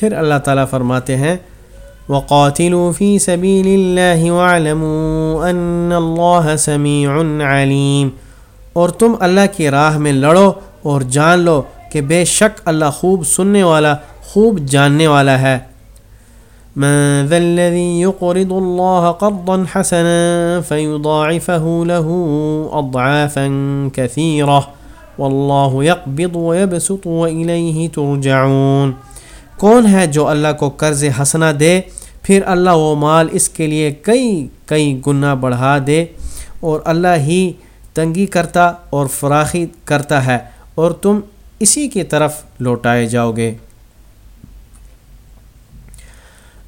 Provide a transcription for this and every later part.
پھر اللہ تعالیٰ فرماتے ہیں، وقاتلوا في سبيل الله واعلموا ان الله سميع عليم۔ اور تم اللہ کی راہ میں لڑو اور جان لو کہ بے شک اللہ خوب سننے والا، خوب جاننے والا ہے۔ من ذا الذي يقرض الله قرضا حسنا فيضاعفه له اضعافا كثيره والله يقبض ويبسط واليه ترجعون۔ کون ہے جو اللہ کو قرض حسنا دے؟ پھر اللہ وہ مال اس کے لیے کئی کئی گنا بڑھا دے اور اللہ ہی تنگی کرتا اور فراخی کرتا ہے اور تم اسی کی طرف لوٹائے جاؤ گے۔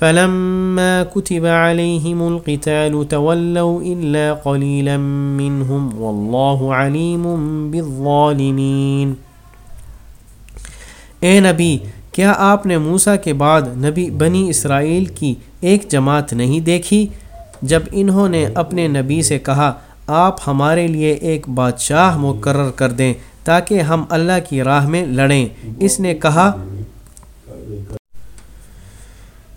فلما كتب عليهم القتال تولوا إلا قليلا منهم والله عليم بالظالمين۔ اے نبی، کیا آپ نے موسیٰ کے بعد نبی بنی اسرائیل کی ایک جماعت نہیں دیکھی؟ جب انہوں نے اپنے نبی سے کہا، آپ ہمارے لیے ایک بادشاہ مقرر کر دیں تاکہ ہم اللہ کی راہ میں لڑیں۔ اس نے کہا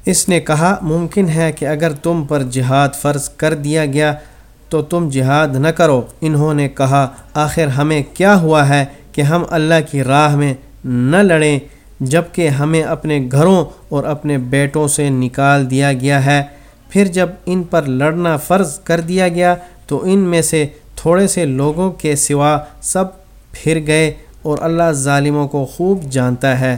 اس نے کہا، ممکن ہے کہ اگر تم پر جہاد فرض کر دیا گیا تو تم جہاد نہ کرو۔ انہوں نے کہا، آخر ہمیں کیا ہوا ہے کہ ہم اللہ کی راہ میں نہ لڑیں جبکہ ہمیں اپنے گھروں اور اپنے بیٹوں سے نکال دیا گیا ہے۔ پھر جب ان پر لڑنا فرض کر دیا گیا تو ان میں سے تھوڑے سے لوگوں کے سوا سب پھر گئے اور اللہ ظالموں کو خوب جانتا ہے۔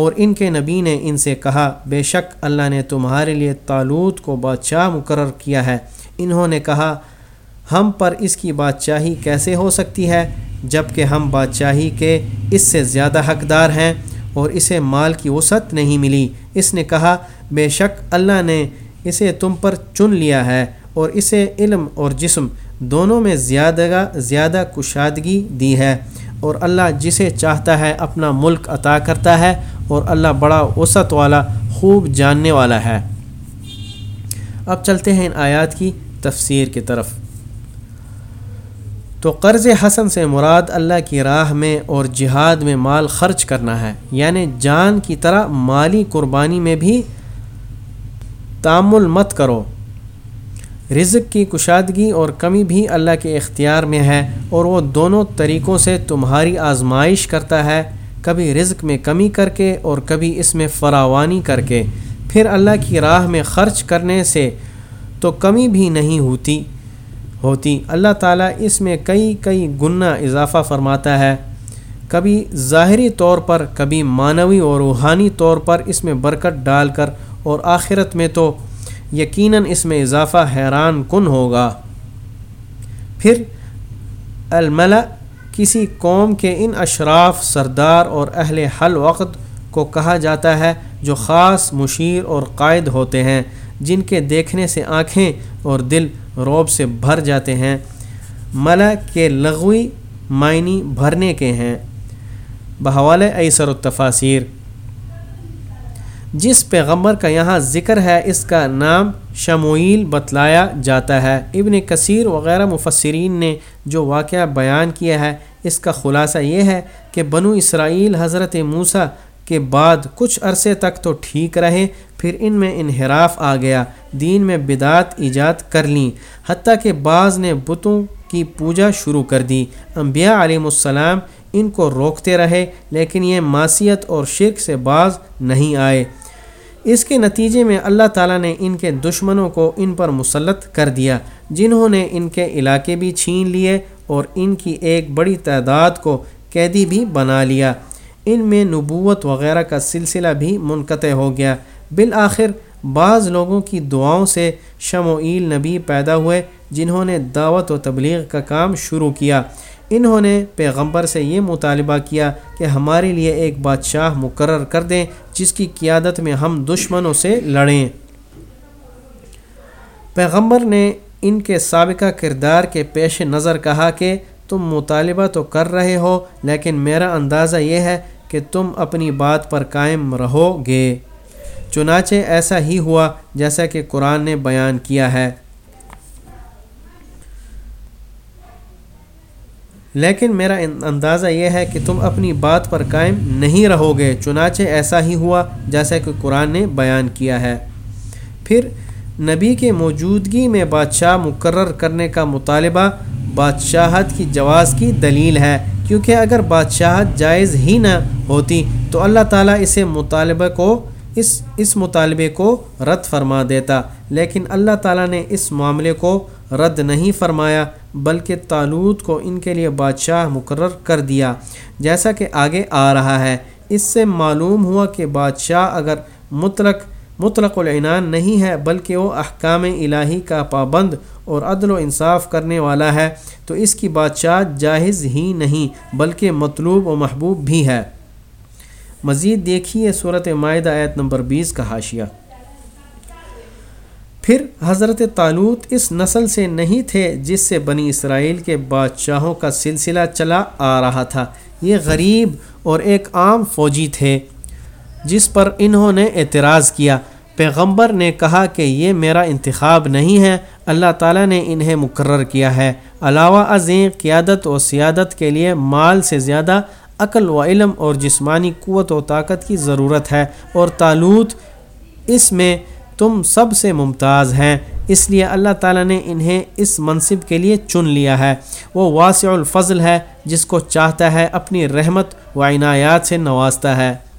اور ان کے نبی نے ان سے کہا، بے شک اللہ نے تمہارے لیے تالوت کو بادشاہ مقرر کیا ہے۔ انہوں نے کہا، ہم پر اس کی بادشاہی کیسے ہو سکتی ہے؟ جبکہ ہم بادشاہی کے اس سے زیادہ حقدار ہیں اور اسے مال کی وسعت نہیں ملی۔ اس نے کہا، بے شک اللہ نے اسے تم پر چن لیا ہے اور اسے علم اور جسم دونوں میں زیادہ زیادہ کشادگی دی ہے۔ اور اللہ جسے چاہتا ہے اپنا ملک عطا کرتا ہے اور اللہ بڑا وسعت والا، خوب جاننے والا ہے۔ اب چلتے ہیں ان آیات کی تفسیر کی طرف۔ تو قرض حسن سے مراد اللہ کی راہ میں اور جہاد میں مال خرچ کرنا ہے۔ یعنی جان کی طرح مالی قربانی میں بھی تعمل مت کرو۔ رزق کی کشادگی اور کمی بھی اللہ کے اختیار میں ہے اور وہ دونوں طریقوں سے تمہاری آزمائش کرتا ہے۔ کبھی رزق میں کمی کر کے اور کبھی اس میں فراوانی کر کے پھر اللہ کی راہ میں خرچ کرنے سے تو کمی بھی نہیں ہوتی ہوتی۔ اللہ تعالیٰ اس میں کئی کئی گنا اضافہ فرماتا ہے۔ کبھی ظاہری طور پر، کبھی معنوی اور روحانی طور پر اس میں برکت ڈال کر اور آخرت میں تو یقیناً اس میں اضافہ حیران کن ہوگا۔ پھر الملا کسی قوم کے ان اشراف، سردار اور اہل حل وقت کو کہا جاتا ہے جو خاص مشیر اور قائد ہوتے ہیں، جن کے دیکھنے سے آنکھیں اور دل روب سے بھر جاتے ہیں۔ ملا کے لغوی معنی بھرنے کے ہیں۔ بحوال ایسر التفاصیر جس پیغمبر کا یہاں ذکر ہے، اس کا نام شموئیل بتلایا جاتا ہے۔ ابن کثیر وغیرہ مفسرین نے جو واقعہ بیان کیا ہے اس کا خلاصہ یہ ہے کہ بنو اسرائیل حضرت موسیٰ کے بعد کچھ عرصے تک تو ٹھیک رہے، پھر ان میں انحراف آ گیا، دین میں بدعت ایجاد کر لیں، حتیٰ کہ بعض نے بتوں کی پوجا شروع کر دی۔ انبیاء علیہ السلام ان کو روکتے رہے، لیکن یہ معصیت اور شرک سے باز نہیں آئے۔ اس کے نتیجے میں اللہ تعالیٰ نے ان کے دشمنوں کو ان پر مسلط کر دیا، جنہوں نے ان کے علاقے بھی چھین لیے اور ان کی ایک بڑی تعداد کو قیدی بھی بنا لیا۔ ان میں نبوت وغیرہ کا سلسلہ بھی منقطع ہو گیا۔ بالآخر، بعض لوگوں کی دعاؤں سے شمعیل نبی پیدا ہوئے، جنہوں نے دعوت و تبلیغ کا کام شروع کیا۔ انہوں نے پیغمبر سے یہ مطالبہ کیا کہ ہمارے لیے ایک بادشاہ مقرر کر دیں، جس کی قیادت میں ہم دشمنوں سے لڑیں۔ پیغمبر نے ان کے سابقہ کردار کے پیش نظر کہا کہ تم مطالبہ تو کر رہے ہو، لیکن میرا اندازہ یہ ہے کہ تم اپنی بات پر قائم رہو گے۔ چنانچہ ایسا ہی ہوا جیسا کہ قرآن نے بیان کیا ہے۔ لیکن میرا اندازہ یہ ہے کہ تم اپنی بات پر قائم نہیں رہو گے، چنانچہ ایسا ہی ہوا جیسا کہ قرآن نے بیان کیا ہے۔ پھر نبی کے موجودگی میں بادشاہ مقرر کرنے کا مطالبہ بادشاہت کی جواز کی دلیل ہے۔ کیونکہ اگر بادشاہت جائز ہی نہ ہوتی تو اللہ تعالیٰ اسے مطالبہ کو، اس اس مطالبے کو رد فرما دیتا۔ لیکن اللہ تعالیٰ نے اس معاملے کو رد نہیں فرمایا، بلکہ تالوت کو ان کے لیے بادشاہ مقرر کر دیا۔ جیسا کہ آگے آ رہا ہے، اس سے معلوم ہوا کہ بادشاہ اگر مطلق مطلق العنان نہیں ہے، بلکہ وہ احکام الہی کا پابند اور عدل و انصاف کرنے والا ہے۔ تو اس کی بادشاہ جاہز ہی نہیں، بلکہ مطلوب و محبوب بھی ہے۔ مزید دیکھیے صورت معاہدہ آیت نمبر بیس کا حاشیہ۔ پھر حضرت تعلوت اس نسل سے نہیں تھے جس سے بنی اسرائیل کے بادشاہوں کا سلسلہ چلا آ رہا تھا۔ یہ غریب اور ایک عام فوجی تھے، جس پر انہوں نے اعتراض کیا۔ پیغمبر نے کہا کہ یہ میرا انتخاب نہیں ہے، اللہ تعالیٰ نے انہیں مقرر کیا ہے۔ علاوہ ازیں قیادت و سیادت کے لیے مال سے زیادہ عقل و علم اور جسمانی قوت و طاقت کی ضرورت ہے۔ اور تعلوت اس میں تم سب سے ممتاز ہیں۔ اس لیے اللہ تعالیٰ نے انہیں اس منصب کے لیے چن لیا ہے۔ وہ واسع الفضل ہے، جس کو چاہتا ہے اپنی رحمت و عنایات سے نوازتا ہے۔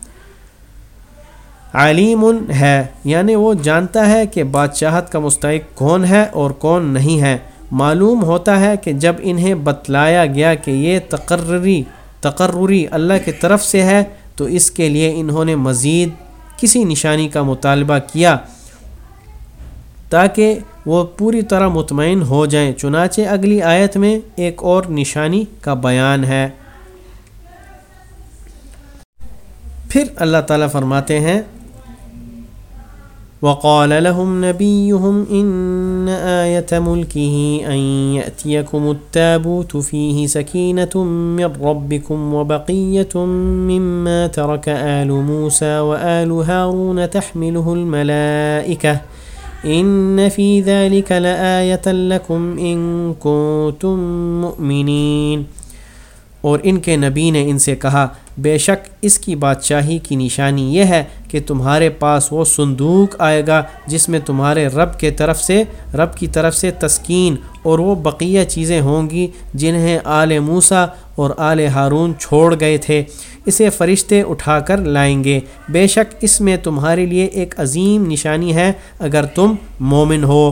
علیم ہے یعنی وہ جانتا ہے کہ بادشاہت کا مستحق کون ہے اور کون نہیں ہے۔ معلوم ہوتا ہے کہ جب انہیں بتلایا گیا کہ یہ تقرری تقرری اللہ کی طرف سے ہے، تو اس کے لیے انہوں نے مزید کسی نشانی کا مطالبہ کیا تاکہ وہ پوری طرح مطمئن ہو جائیں۔ چنانچہ اگلی آیت میں ایک اور نشانی کا بیان ہے۔ پھر اللہ تعالیٰ فرماتے ہیں وقال لهم نبيهم إن آية ملكه أن يأتيكم التابوت فيه سكينة من ربكم وبقية مما ترك آل موسى وآل هارون تحمله الملائكة ان فی ذلك لآیت لکم ان کنتم مؤمنین اور ان کے نبی نے ان سے کہا بے شک اس کی بادشاہی کی نشانی یہ ہے کہ تمہارے پاس وہ صندوق آئے گا جس میں تمہارے رب کے طرف سے، رب کی طرف سے تسکین اور وہ بقیہ چیزیں ہوں گی جنہیں آل موسا اور آل ہارون چھوڑ گئے تھے۔ اسے فرشتے اٹھا کر لائیں گے۔ بے شک اس میں تمہارے لیے ایک عظیم نشانی ہے اگر تم مومن ہو۔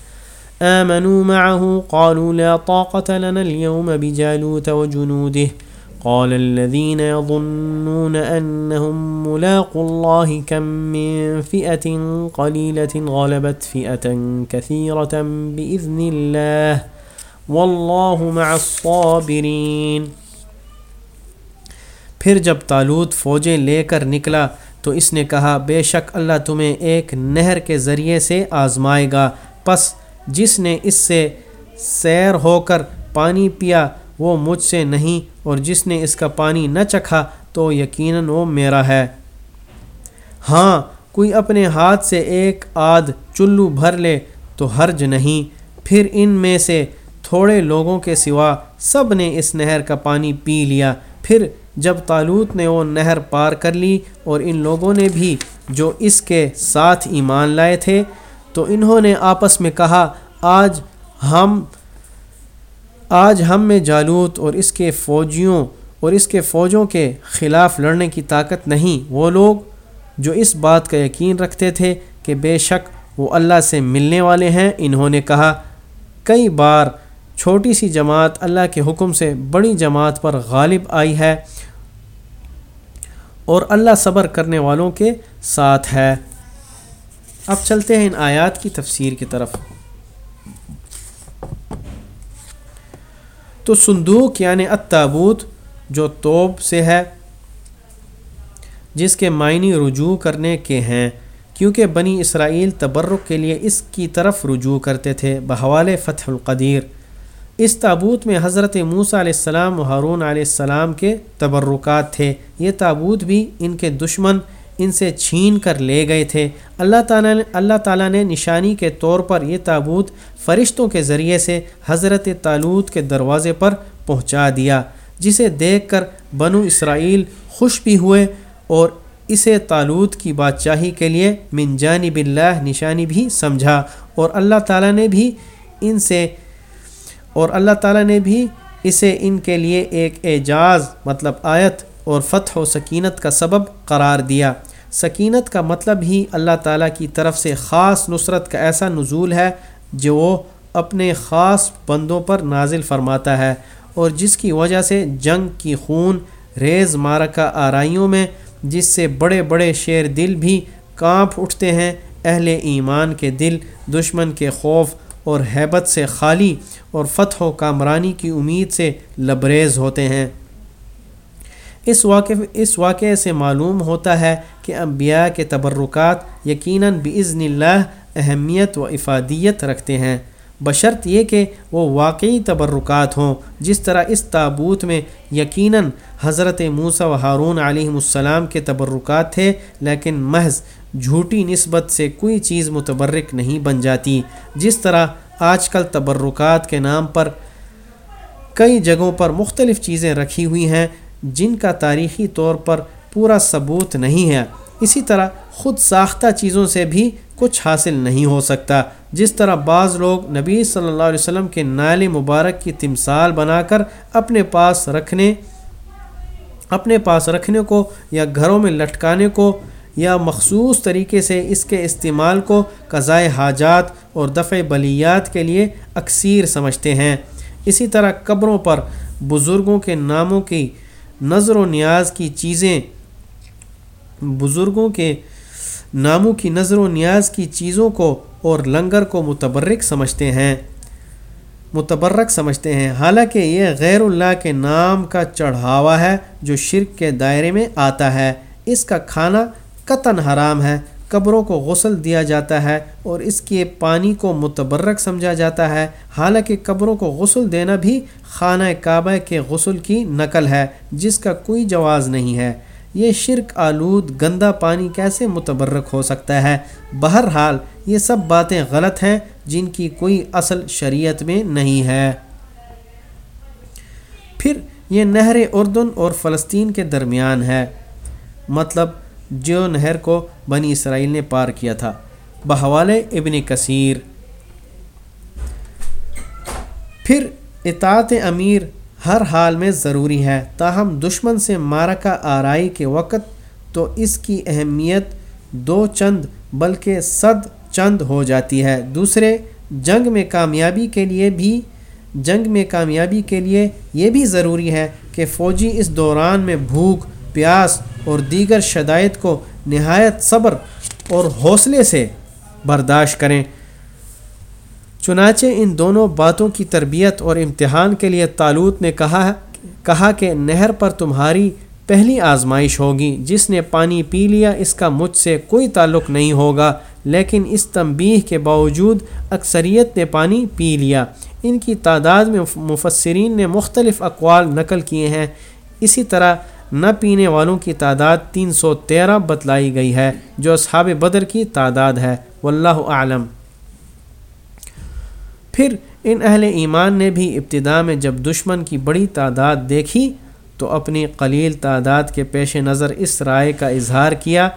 آمنوا معه قالوا لا طاقة لنا اليوم بجالوت وجنوده. قال الذين يظنون أنهم ملاقوا الله كم من فئة قليلة غلبت فئة كثيرة بإذن الله. والله مع الصابرين. پھر جب تالوت فوجیں لے کر نکلا تو اس نے کہا، بے شک اللہ تمہیں ایک نہر کے ذریعے سے آزمائے گا، پس جس نے اس سے سیر ہو کر پانی پیا، وہ مجھ سے نہیں، اور جس نے اس کا پانی نہ چکھا تو یقیناً وہ میرا ہے۔ ہاں کوئی اپنے ہاتھ سے ایک آدھ چلو بھر لے تو حرج نہیں۔ پھر ان میں سے تھوڑے لوگوں کے سوا سب نے اس نہر کا پانی پی لیا۔ پھر جب تالوت نے وہ نہر پار کر لی اور ان لوگوں نے بھی جو اس کے ساتھ ایمان لائے تھے تو انہوں نے آپس میں کہا، آج ہم آج ہم میں جالوت اور اس کے فوجیوں اور اس کے فوجوں کے خلاف لڑنے کی طاقت نہیں۔ وہ لوگ جو اس بات کا یقین رکھتے تھے کہ بے شک وہ اللہ سے ملنے والے ہیں، انہوں نے کہا، کئی بار چھوٹی سی جماعت اللہ کے حکم سے بڑی جماعت پر غالب آئی ہے اور اللہ صبر کرنے والوں کے ساتھ ہے۔ اب چلتے ہیں ان آیات کی تفسیر کی طرف۔ تو صندوق یعنی التابوت جو توب سے ہے، جس کے معنی رجوع کرنے کے ہیں، کیونکہ بنی اسرائیل تبرک کے لیے اس کی طرف رجوع کرتے تھے بحوال فتح القدیر۔ اس تابوت میں حضرت موسیٰ علیہ السلام و ہارون علیہ السلام کے تبرکات تھے۔ یہ تابوت بھی ان کے دشمن ان سے چھین کر لے گئے تھے۔ اللہ تعالیٰ نے اللہ تعالیٰ نے نشانی کے طور پر یہ تابوت فرشتوں کے ذریعے سے حضرت تالوت کے دروازے پر پہنچا دیا، جسے دیکھ کر بنو اسرائیل خوش بھی ہوئے اور اسے تالوت کی بادشاہی کے لیے من جانب اللہ نشانی بھی سمجھا۔ اور اللہ تعالیٰ نے بھی ان سے اور اللہ تعالیٰ نے بھی اسے ان کے لیے ایک اعجاز مطلب آیت اور فتح و سکینت کا سبب قرار دیا۔ سکینت کا مطلب ہی اللہ تعالیٰ کی طرف سے خاص نصرت کا ایسا نزول ہے جو وہ اپنے خاص بندوں پر نازل فرماتا ہے اور جس کی وجہ سے جنگ کی خون ریز مارکہ آرائیوں میں، جس سے بڑے بڑے شیر دل بھی کانپ اٹھتے ہیں، اہل ایمان کے دل، دشمن کے خوف اور حیبت سے خالی اور فتح و کامرانی کی امید سے لبریز ہوتے ہیں۔ اس واقع اس واقعے سے معلوم ہوتا ہے کہ انبیاء کے تبرکات یقیناً بزن اللہ اہمیت و افادیت رکھتے ہیں۔ بشرط یہ کہ وہ واقعی تبرکات ہوں، جس طرح اس تابوت میں یقیناً حضرت موسیٰ و ہارون علیہ السلام کے تبرکات تھے، لیکن محض جھوٹی نسبت سے کوئی چیز متبرک نہیں بن جاتی۔ جس طرح آج کل تبرکات کے نام پر کئی جگہوں پر مختلف چیزیں رکھی ہوئی ہیں جن کا تاریخی طور پر پورا ثبوت نہیں ہے۔ اسی طرح خود ساختہ چیزوں سے بھی کچھ حاصل نہیں ہو سکتا۔ جس طرح بعض لوگ نبی صلی اللہ علیہ وسلم کے نال مبارک کی تمثال بنا کر اپنے پاس رکھنے، اپنے پاس رکھنے کو یا گھروں میں لٹکانے کو یا مخصوص طریقے سے اس کے استعمال کو قضائے حاجات اور دفع بلیات کے لیے اکثیر سمجھتے ہیں۔ اسی طرح قبروں پر بزرگوں کے ناموں کی نظر و نیاز کی چیزیں، بزرگوں کے ناموں کی نظر و نیاز کی چیزوں کو اور لنگر کو متبرک سمجھتے ہیں۔ متبرک سمجھتے ہیں۔ حالانکہ یہ غیر اللہ کے نام کا چڑھاوا ہے جو شرک کے دائرے میں آتا ہے۔ اس کا کھانا قطن حرام ہے۔ قبروں کو غسل دیا جاتا ہے اور اس کے پانی کو متبرک سمجھا جاتا ہے۔ حالانکہ قبروں کو غسل دینا بھی خانہ کعبہ کے غسل کی نقل ہے، جس کا کوئی جواز نہیں ہے۔ یہ شرک، آلود، گندا پانی کیسے متبرک ہو سکتا ہے؟ بہرحال، یہ سب باتیں غلط ہیں، جن کی کوئی اصل شریعت میں نہیں ہے۔ پھر، یہ نہر اردن اور فلسطین کے درمیان ہے۔ مطلب جو نہر کو بنی اسرائیل نے پار کیا تھا۔ بحوال ابن کثیر۔ پھر اطاعت امیر ہر حال میں ضروری ہے، تاہم دشمن سے مارکہ آرائی کے وقت تو اس کی اہمیت دو چند بلکہ صد چند ہو جاتی ہے۔ دوسرے، جنگ میں کامیابی کے لیے بھی، جنگ میں کامیابی کے لیے یہ بھی ضروری ہے کہ فوجی اس دوران میں بھوک پیاس اور دیگر شدائد کو نہایت صبر اور حوصلے سے برداشت کریں۔ چنانچہ ان دونوں باتوں کی تربیت اور امتحان کے لیے تالوت نے کہا کہا کہ نہر پر تمہاری پہلی آزمائش ہوگی، جس نے پانی پی لیا، اس کا مجھ سے کوئی تعلق نہیں ہوگا۔ لیکن اس تنبیہ کے باوجود اکثریت نے پانی پی لیا۔ ان کی تعداد میں مفسرین نے مختلف اقوال نقل کیے ہیں۔ اسی طرح نہ پینے والوں کی تعداد تین سو تیرہ بتلائی گئی ہے، جو اصحاب بدر کی تعداد ہے۔ واللہ عالم پھر ان اہل ایمان نے بھی ابتدا میں جب دشمن کی بڑی تعداد دیکھی، تو اپنی قلیل تعداد کے پیش نظر اس رائے کا اظہار کیا،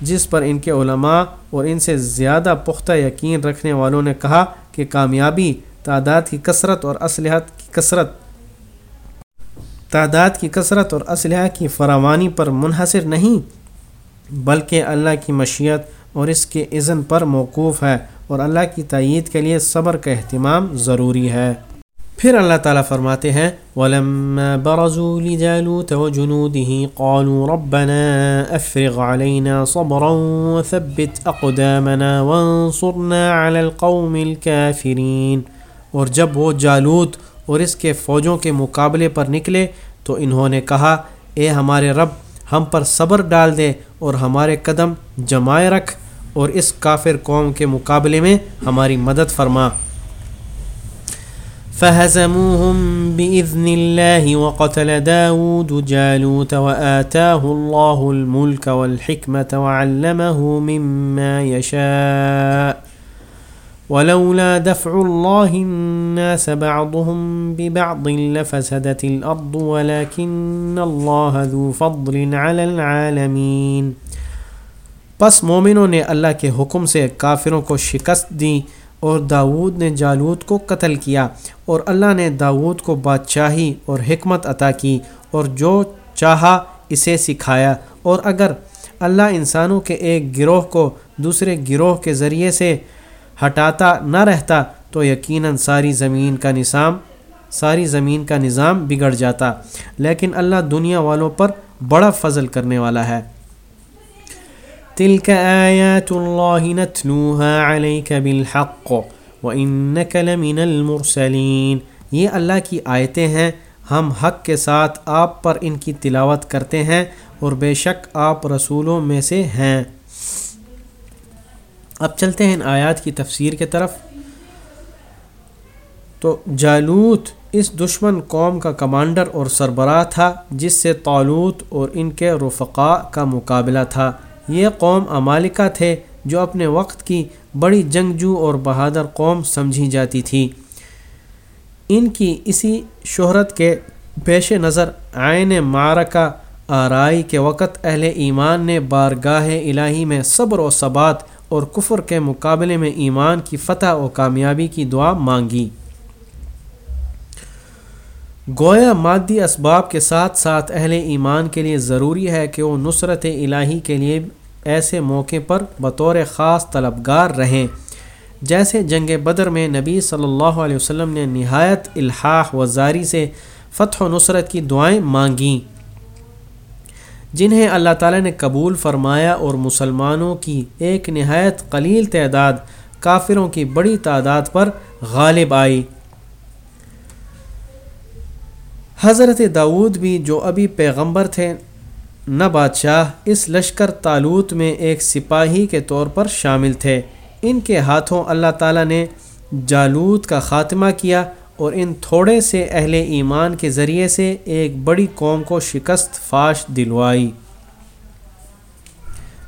جس پر ان کے علماء اور ان سے زیادہ پختہ یقین رکھنے والوں نے کہا کہ کامیابی، تعداد کی کثرت اور اسلحت کی کثرت تعداد کی کثرت اور اسلحہ کی فراوانی پر منحصر نہیں، بلکہ اللہ کی مشیت اور اس کے اذن پر موقوف ہے اور اللہ کی تائید کے لیے صبر کا اہتمام ضروری ہے۔ پھر اللہ تعالیٰ فرماتے ہیں، وَلَمَّا بَرَزُوا لِجَالُوتَ وَجُنُودِهِ قَالُوا رَبَّنَا أَفْرِغْ عَلَيْنَا صَبْرًا وَثَبِّتْ أَقْدَامَنَا وَانصُرْنَا عَلَى الْقَوْمِ الْكَافِرِينَ۔ اور جب وہ جالوت اور اس کے فوجوں کے مقابلے پر نکلے تو انہوں نے کہا، اے ہمارے رب، ہم پر صبر ڈال دے اور ہمارے قدم جمائے رکھ اور اس کافر قوم کے مقابلے میں ہماری مدد فرما۔ فهزموهم بإذن الله وقتل داود جالوت وآتاه الله الملك والحكمة وعلمه مما يشاء ولولا دفع الله الناس بعضهم ببعض لفسدت الأرض ولكن الله ذو فضل على العالمين۔ پس مومنوں نے اللہ کے حکم سے کافروں کو شکست دی اور داود نے جالود کو قتل کیا اور اللہ نے داود کو بادشاہی اور حکمت عطا کی اور جو چاہا اسے سکھایا اور اگر اللہ انسانوں کے ایک گروہ کو دوسرے گروہ کے ذریعے سے ہٹاتا نہ رہتا تو یقیناً ساری زمین کا نظام ساری زمین کا نظام بگڑ جاتا۔ لیکن اللہ دنیا والوں پر بڑا فضل کرنے والا ہے۔ تلك آیات اللہ نتلوها علیک بالحق وإنك لمن المرسلین۔ یہ اللہ کی آیتیں ہیں۔ ہم حق کے ساتھ آپ پر ان کی تلاوت کرتے ہیں اور بے شک آپ رسولوں میں سے ہیں۔ اب چلتے ہیں ان آیات کی تفسیر کے طرف۔ تو جالوت اس دشمن قوم کا کمانڈر اور سربراہ تھا، جس سے طالوت اور ان کے رفقاء کا مقابلہ تھا۔ یہ قوم امالکہ تھے جو اپنے وقت کی بڑی جنگجو اور بہادر قوم سمجھی جاتی تھی۔ ان کی اسی شہرت کے پیش نظر آئین مارکہ آرائی کے وقت اہل ایمان نے بارگاہ الہی میں صبر و ثبات اور کفر کے مقابلے میں ایمان کی فتح و کامیابی کی دعا مانگی۔ گویا مادی اسباب کے ساتھ ساتھ اہل ایمان کے لیے ضروری ہے کہ وہ نصرت الہی کے لیے ایسے موقع پر بطور خاص طلبگار رہیں، جیسے جنگ بدر میں نبی صلی اللہ علیہ وسلم نے نہایت الحاح و زاری سے فتح و نصرت کی دعائیں مانگیں۔ جنہیں اللہ تعالیٰ نے قبول فرمایا اور مسلمانوں کی ایک نہایت قلیل تعداد کافروں کی بڑی تعداد پر غالب آئی۔ حضرت داود بھی جو ابھی پیغمبر تھے، نہ بادشاہ، اس لشکر تالوت میں ایک سپاہی کے طور پر شامل تھے۔ ان کے ہاتھوں اللہ تعالیٰ نے جالوت کا خاتمہ کیا۔ اور ان تھوڑے سے اہل ایمان کے ذریعے سے ایک بڑی قوم کو شکست فاش دلوائی۔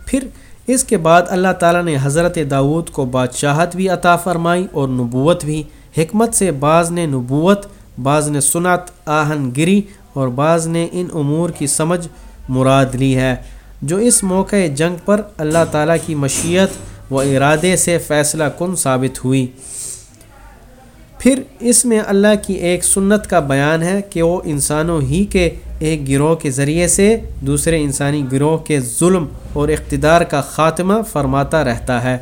پھر اس کے بعد اللہ تعالیٰ نے حضرت داود کو بادشاہت بھی عطا فرمائی اور نبوت بھی۔ حکمت سے بعض نے نبوت بعض نے سنت، آہن گری اور بعض نے ان امور کی سمجھ مراد لی ہے، جو اس موقع جنگ پر اللہ تعالیٰ کی مشیت و ارادے سے فیصلہ کن ثابت ہوئی۔ پھر اس میں اللہ کی ایک سنت کا بیان ہے کہ وہ انسانوں ہی کے ایک گروہ کے ذریعے سے دوسرے انسانی گروہ کے ظلم اور اقتدار کا خاتمہ فرماتا رہتا ہے۔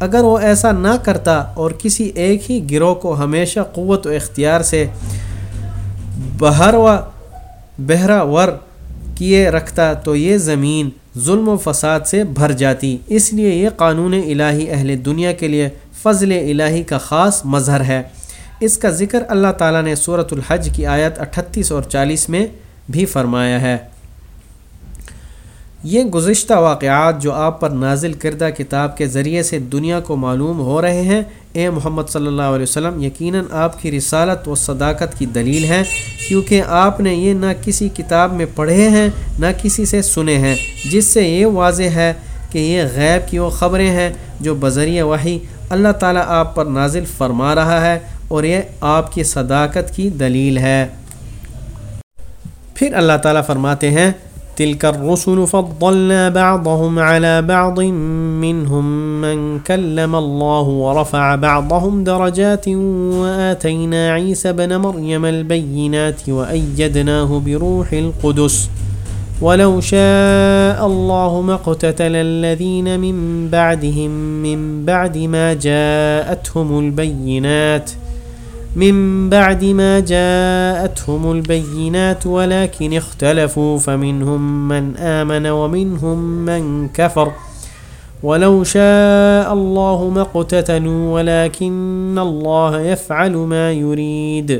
اگر وہ ایسا نہ کرتا اور کسی ایک ہی گروہ کو ہمیشہ قوت و اختیار سے بہر و بہرا ور کیے رکھتا تو یہ زمین ظلم و فساد سے بھر جاتی۔ اس لیے یہ قانون الہی اہل دنیا کے لیے فضل الہی کا خاص مظہر ہے۔ اس کا ذکر اللہ تعالیٰ نے صورت الحج کی آیت اٹھتیس اور چالیس میں بھی فرمایا ہے۔ یہ گزشتہ واقعات جو آپ پر نازل کردہ کتاب کے ذریعے سے دنیا کو معلوم ہو رہے ہیں، اے محمد صلی اللہ علیہ وسلم، یقیناً آپ کی رسالت و صداقت کی دلیل ہیں کیونکہ آپ نے یہ نہ کسی کتاب میں پڑھے ہیں، نہ کسی سے سنے ہیں، جس سے یہ واضح ہے کہ یہ غیب کی وہ خبریں ہیں جو بذریعہ وحی اللہ تعالیٰ آپ پر نازل فرما رہا ہے۔ اور یہ آپ کی صداقت کی دلیل ہے۔ پھر اللہ تعالیٰ فرماتے ہیں تلك الرسل فضلنا بعضهم على بعض منهم من كلم الله ورفع بعضهم درجات وآتينا عيسى بن مريم البينات وأيدناه بروح القدس۔ ولو شاء الله ما اقتتل الذين من بعدهم من بعد ما جاءتهم البينات ۖ من بعد ما جاءتهم البينات ولكن اختلفوا، فمنهم من آمن ومنهم من كفر. ولو شاء الله ما اقتتلوا، ولكن الله يفعل ما يريد.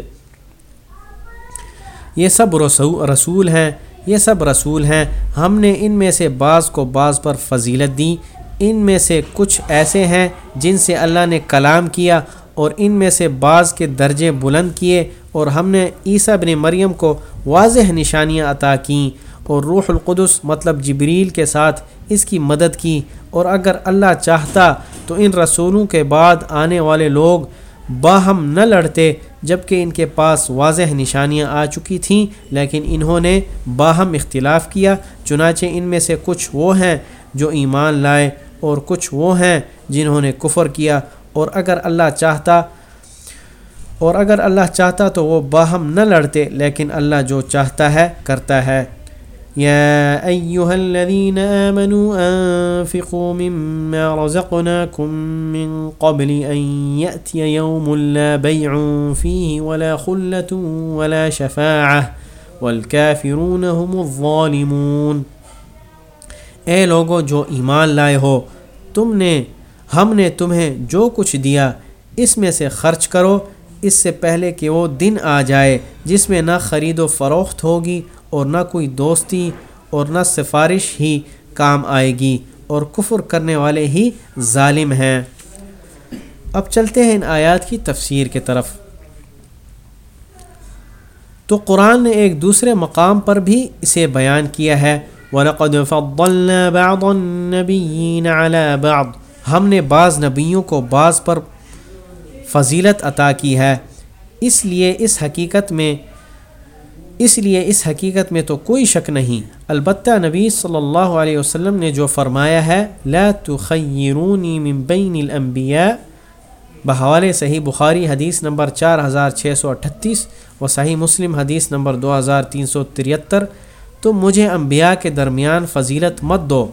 یہ سب رسول ہیں، یہ سب رسول ہیں۔ ہم نے ان میں سے بعض کو بعض پر فضیلت دی۔ ان میں سے کچھ ایسے ہیں جن سے اللہ نے کلام کیا اور ان میں سے بعض کے درجے بلند کیے اور ہم نے عیسیٰ بن مریم کو واضح نشانیاں عطا کیں اور روح القدس مطلب جبریل کے ساتھ اس کی مدد کی اور اگر اللہ چاہتا تو ان رسولوں کے بعد آنے والے لوگ باہم نہ لڑتے جبکہ ان کے پاس واضح نشانیاں آ چکی تھیں لیکن انہوں نے باہم اختلاف کیا چنانچہ ان میں سے کچھ وہ ہیں جو ایمان لائے اور کچھ وہ ہیں جنہوں نے کفر کیا اور اگر اللہ چاہتا اور اگر اللہ چاہتا تو وہ باہم نہ لڑتے، لیکن اللہ جو چاہتا ہے، کرتا ہے۔ يا أيها الذين آمنوا أنفقوا مما رزقناكم من قبل أن يأتي يوم لا بيع فيه ولا خلة ولا شفاعة والكافرون هم الظالمون۔ اے لوگو جو ایمان لائے ہو، تم نے ہم نے تمہیں جو کچھ دیا، اس میں سے خرچ کرو، اس سے پہلے کہ وہ دن آ جائے جس میں نہ خرید و فروخت ہوگی اور نہ کوئی دوستی اور نہ سفارش ہی کام آئے گی اور کفر کرنے والے ہی ظالم ہیں۔ اب چلتے ہیں ان آیات کی تفسیر کے طرف۔ تو قرآن نے ایک دوسرے مقام پر بھی اسے بیان کیا ہے۔ وَلَقَدْ فَضَّلْنَا بَعْضَ النَّبِيِّينَ عَلَى بَعْض ہم نے بعض نبیوں کو بعض پر فضیلت عطا کی ہے۔ اس لیے اس حقیقت میں، اس لیے اس حقیقت میں تو کوئی شک نہیں۔ البتہ نبی صلی اللہ علیہ وسلم نے جو فرمایا ہے، لا تخیرونی من بین الانبیاء بحوالِ صحیح بخاری حدیث نمبر چار ہزار چھ سو اٹھتیس و صحیح مسلم حدیث نمبر دو ہزار تین سو تریہتر تو مجھے انبیاء کے درمیان فضیلت مت دو۔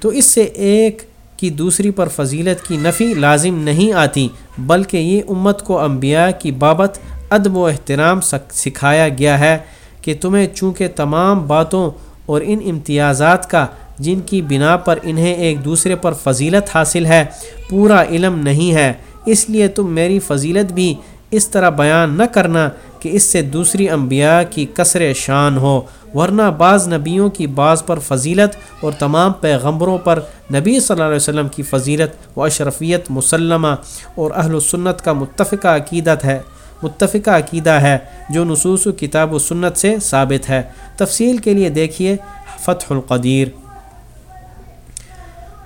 تو اس سے ایک کی دوسری پر فضیلت کی نفی لازم نہیں آتی، بلکہ یہ امت کو انبیاء کی بابت ادب و احترام سکھایا گیا ہے کہ تمہیں چونکہ تمام باتوں اور ان امتیازات کا، جن کی بنا پر انہیں ایک دوسرے پر فضیلت حاصل ہے، پورا علم نہیں ہے۔ اس لیے تم میری فضیلت بھی اس طرح بیان نہ کرنا کہ اس سے دوسری انبیاء کی کثر شان ہو، ورنہ بعض نبیوں کی بعض پر فضیلت اور تمام پیغمبروں پر نبی صلی اللہ علیہ وسلم کی فضیلت و اشرفیت مسلمہ اور اہل سنت کا متفقہ عقیدت ہے، متفقہ عقیدہ ہے جو نصوص و کتاب و سنت سے ثابت ہے۔ تفصیل کے لیے دیکھیے فتح القدیر۔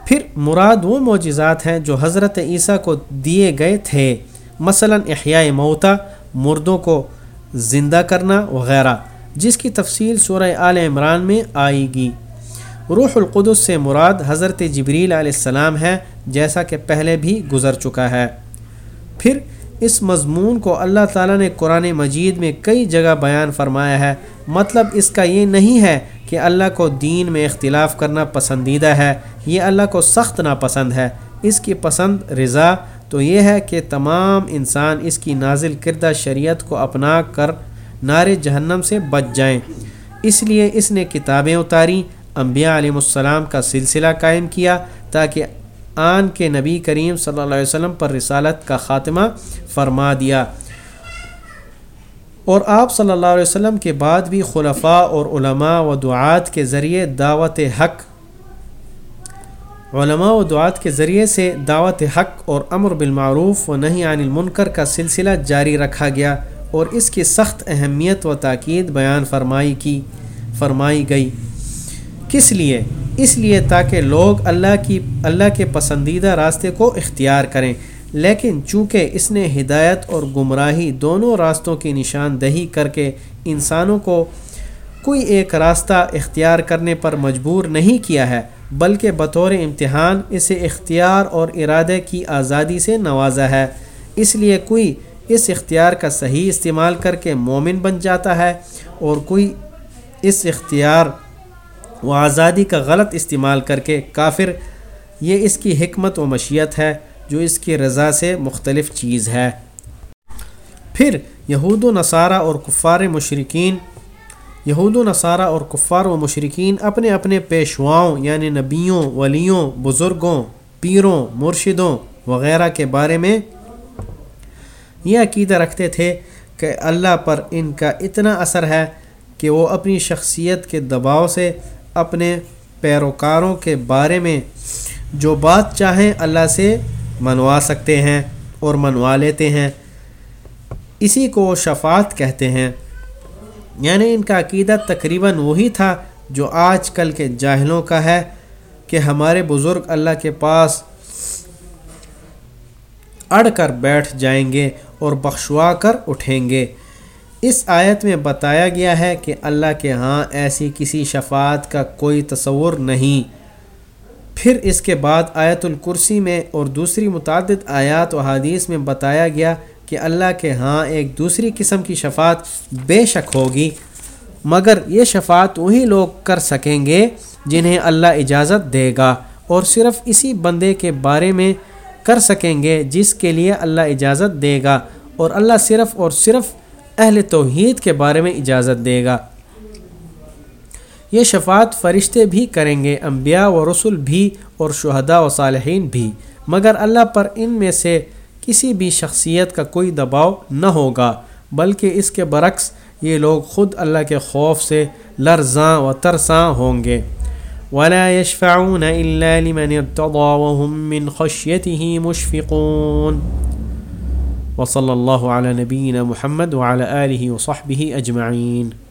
پھر مراد وہ معجزات ہیں جو حضرت عیسیٰ کو دیے گئے تھے۔ مثلا احیاء موتا مردوں کو زندہ کرنا وغیرہ، جس کی تفصیل سورہ آل عمران میں آئے گی۔ روح القدس سے مراد حضرت جبریل علیہ السلام ہے، جیسا کہ پہلے بھی گزر چکا ہے۔ پھر اس مضمون کو اللہ تعالیٰ نے قرآن مجید میں کئی جگہ بیان فرمایا ہے۔ مطلب اس کا یہ نہیں ہے کہ اللہ کو دین میں اختلاف کرنا پسندیدہ ہے، یہ اللہ کو سخت ناپسند ہے۔ اس کی پسند رضا تو یہ ہے کہ تمام انسان اس کی نازل کردہ شریعت کو اپنا کر نار جہنم سے بچ جائیں۔ اس لیے اس نے کتابیں اتاری، انبیاء علیہ السلام کا سلسلہ قائم کیا تاکہ آن کے نبی کریم صلی اللہ علیہ وسلم پر رسالت کا خاتمہ فرما دیا۔ اور آپ صلی اللہ علیہ وسلم کے بعد بھی خلفاء اور علماء و دعات کے ذریعے دعوت حق علماء و دعات کے ذریعے سے دعوت حق اور امر بالمعروف و نہیں عن المنکر کا سلسلہ جاری رکھا گیا اور اس کی سخت اہمیت و تاکید بیان فرمائی کی فرمائی گئی۔ کس لیے؟ اس لیے تاکہ لوگ اللہ کی اللہ کے پسندیدہ راستے کو اختیار کریں۔ لیکن چونکہ اس نے ہدایت اور گمراہی دونوں راستوں کی نشاندہی کر کے انسانوں کو کوئی ایک راستہ اختیار کرنے پر مجبور نہیں کیا ہے بلکہ بطور امتحان اسے اختیار اور ارادے کی آزادی سے نوازا ہے۔ اس لیے کوئی اس اختیار کا صحیح استعمال کر کے مومن بن جاتا ہے اور کوئی اس اختیار و آزادی کا غلط استعمال کر کے کافر، یہ اس کی حکمت و مشیت ہے جو اس کی رضا سے مختلف چیز ہے۔ پھر یہود و نصارہ اور کفار مشرقین یہود و نصارہ اور کفار و مشرقین اپنے اپنے پیشواؤں یعنی نبیوں، ولیوں، بزرگوں، پیروں، مرشدوں وغیرہ کے بارے میں یہ عقیدہ رکھتے تھے کہ اللہ پر ان کا اتنا اثر ہے کہ وہ اپنی شخصیت کے دباؤ سے اپنے پیروکاروں کے بارے میں جو بات چاہیں اللہ سے منوا سکتے ہیں اور منوا لیتے ہیں۔ اسی کو شفاعت کہتے ہیں۔ یعنی ان کا عقیدہ تقریباً وہی تھا جو آج کل کے جاہلوں کا ہے کہ ہمارے بزرگ اللہ کے پاس اڑ کر بیٹھ جائیں گے اور بخشوا کر اٹھیں گے۔ اس آیت میں بتایا گیا ہے کہ اللہ کے ہاں ایسی کسی شفاعت کا کوئی تصور نہیں۔ پھر اس کے بعد آیت الکرسی میں اور دوسری متعدد آیات و حادیث میں بتایا گیا کہ اللہ کے ہاں ایک دوسری قسم کی شفاعت بے شک ہوگی، مگر یہ شفاعت وہی لوگ کر سکیں گے جنہیں اللہ اجازت دے گا اور صرف اسی بندے کے بارے میں کر سکیں گے جس کے لیے اللہ اجازت دے گا اور اللہ صرف اور صرف اہل توحید کے بارے میں اجازت دے گا۔ یہ شفاعت فرشتے بھی کریں گے، انبیاء و رسول بھی اور شہداء و صالحین بھی، مگر اللہ پر ان میں سے کسی بھی شخصیت کا کوئی دباؤ نہ ہوگا، بلکہ اس کے برعکس یہ لوگ خود اللہ کے خوف سے لرزاں و ترساں ہوں گے۔ ولا يشفعون الا لمن ارتضى وهم من خشيته مشفقون۔ وصلى الله على نبينا محمد وعلى اله وصحبه اجمعين